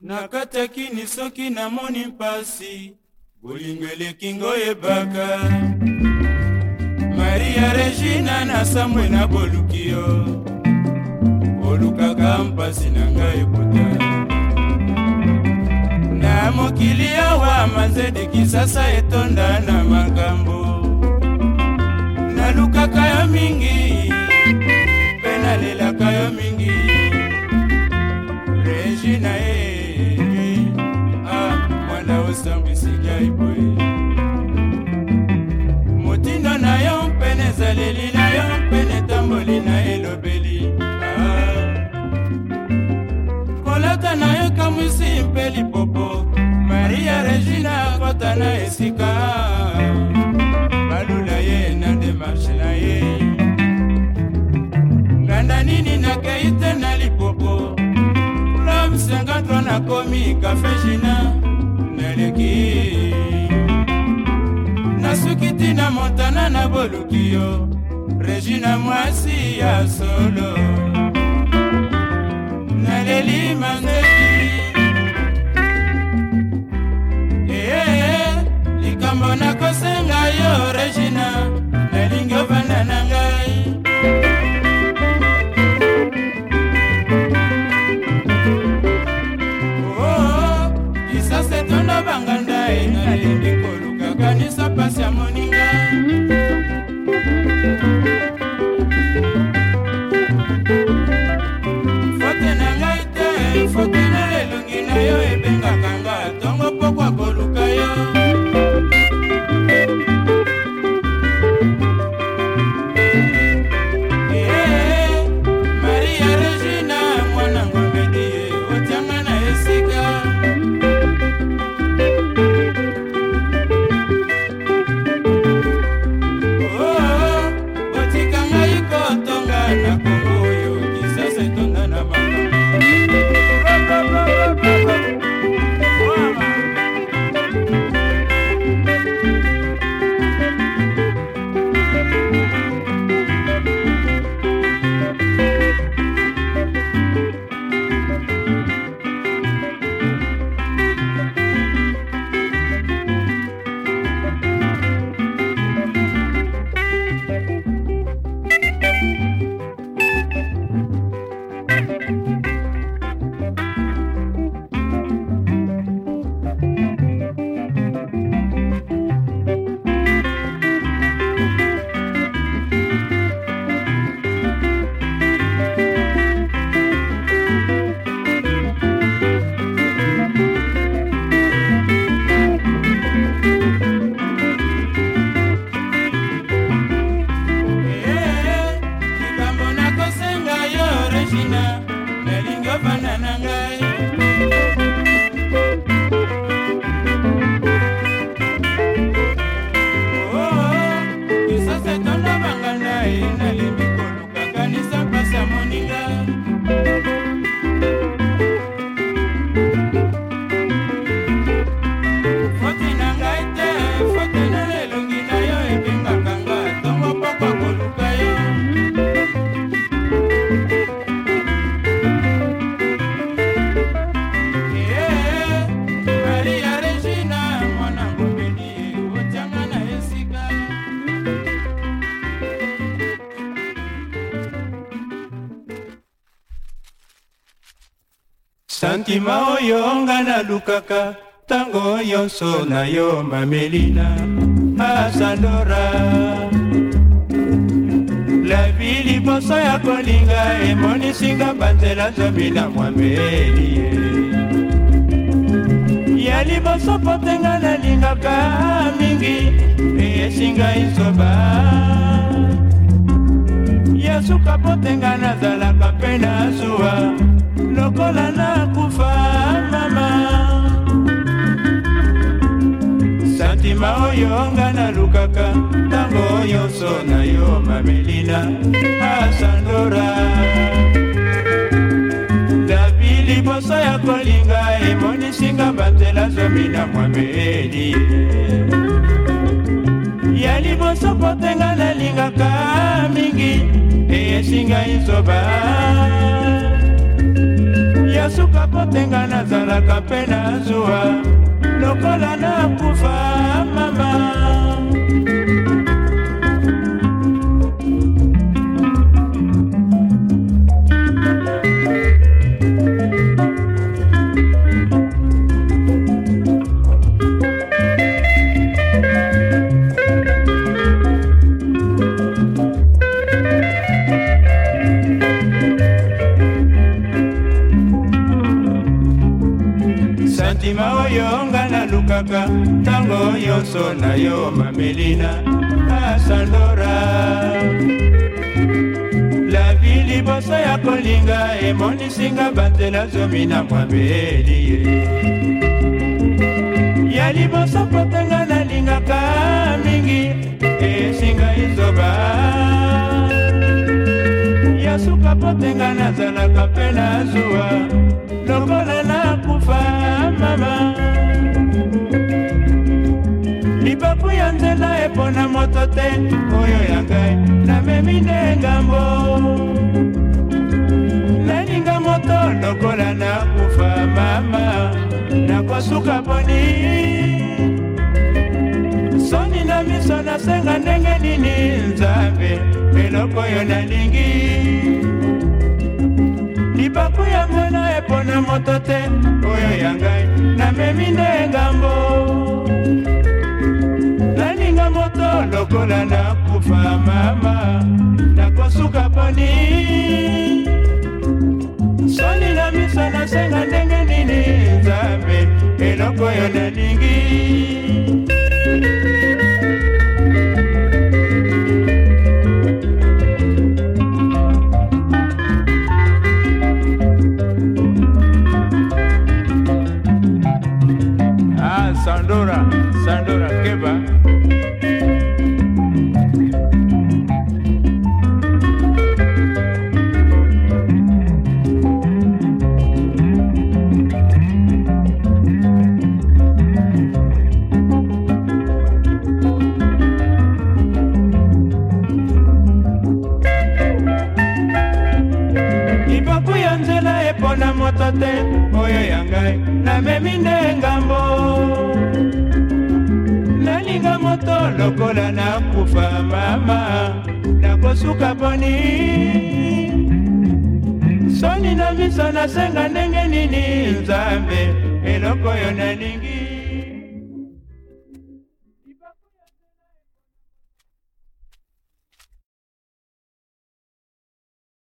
nakataki ni soki namoni mpasi bolingo eleki ngoyebaka maria regina na sambwe na boluki yo olukaka mpasi na ngai eputa na mokili awa manzedi kisasa etonda na makambo nalukaka yo mingi mpe nalelaka yo mingi regina e osambwisika eboye motindo na yo mpe na ezaleli na yo mpe na etamboli na elobeli ah. kolata na yo kamwisi mpe lipopo maria regina akota na esika balula ye na demarshe na ye nganda nini nakei te na lipopo lom 53 nakomi kafe jina boleki nasuki tina montana na boluki yo regina mwasi ya solo naleli mandeli for me. santima oyo nga nalukaka ntango nyonso na yo mamelina asandora lavi liboso ya kolinga emonisinga banzela nzambi na mwameli ya liboso potenga nalingaka mingi eyesinga izoba yasuka potenga nazalaka mpe na zuwa nyonso na yo mamelina asandora davi liboso ya kolinga emonisinga banzela zomi na mwameli ya liboso kotenga nalingaka mingi eyesinga nzoba ya suka kotenga nazalaka mpe na zuwa lokola nakufa mama sima oyo nga nalukaka ntango nyonso na yo mamelina asandora lavi liboso ya kolinga emonisinga banzela zomi na mwabeli ye ya liboso potanga nalingaka mingi esinga izoba ya suka potenga nazalaka te oyo ya ngai namemi nde ngambo naninga moto lokola nakufa mama nakosuka poni soni na miso nasenga ndenge nini nzambe eloko oyo nalingi libaku ya mwana epona moto te oyo ya ngai namemi nde ngambo moto lokola nakufa mama nakosuka poni mpona moto te moyo ya ngai namemi nde ngambo nalinga moto lokola nakufa mama nakosuka poni soni na miso nasenga ndenge nini nzambe eloko oyo nalingi